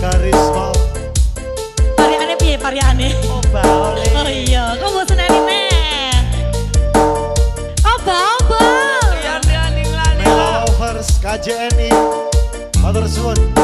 karisma Pariane piye pariane? Oba ole. Oh iya, kok bosen ani men. Oba oba. Liane ani lali. Mela Overs KJNI. Matur suwun.